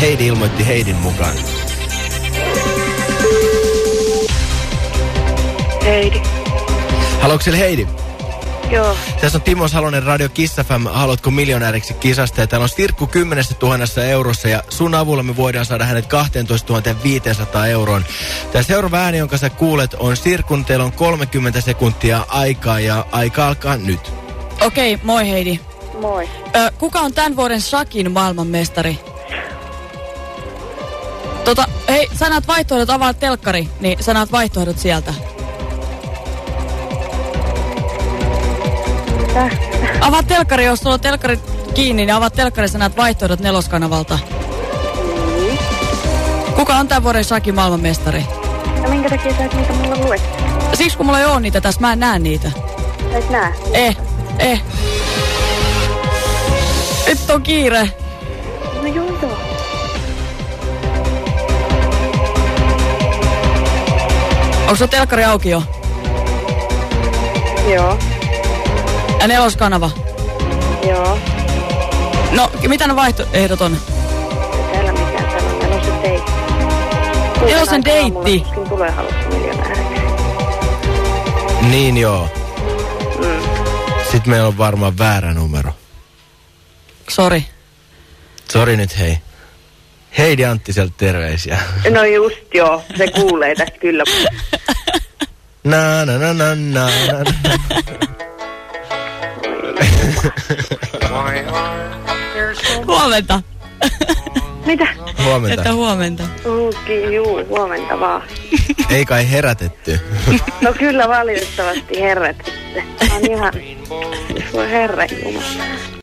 Heidi ilmoitti Heidin mukaan. Heidi. Haluatko siellä Heidi? Joo. Tässä on Timo Salonen Radio Kiss FM, Haluatko miljonääriksi kisasta ja täällä on Sirkku 10 000 eurossa ja sun avulla me voidaan saada hänet 12 500 euroon. Tämä seuraava ääni, jonka sä kuulet, on Sirkun. Teillä on 30 sekuntia aikaa ja aika alkaa nyt. Okei, okay, moi Heidi. Moi. Ö, kuka on tämän vuoden Shakin maailmanmestari? Tota, hei, sä näet vaihtoehdot, avaa telkkari, niin sä näet vaihtoehdot sieltä. Täh. Avaa telkkari, jos sulla on telkkari kiinni, niin avaa telkkari, sä näet vaihtoehdot neloskanavalta. Niin. Kuka on tämän vuoden Shakin maailmanmestari? No minkä takia sä et niitä mulle luet? Siksi kun mulla ei oo niitä tässä, mä en näe niitä. Sä et nää? Eh, eh. Nyt on kiire. No joo joo. Onko se telkkari auki jo? Joo. Ja neloskanava? Joo. No, mitä ne vaihtoehdot on? Täällä mikään täällä on nelosen deitti. Nelosen deitti? Tuskin tulee halusta miljonääriksi. Niin joo. Mm. Sitten meillä on varmaan väärä numero. Sori. Sori nyt hei. Heidi Anttiselta terveisiä. No just joo, se kuulee tästä kyllä. Na na na na na na. Huomenta. Mitä? Huomenta. Että huomenta. Uki, juu, huomenta vaan. Ei kai herätetty. No kyllä valitettavasti herret. On ihan, voi herra jumala.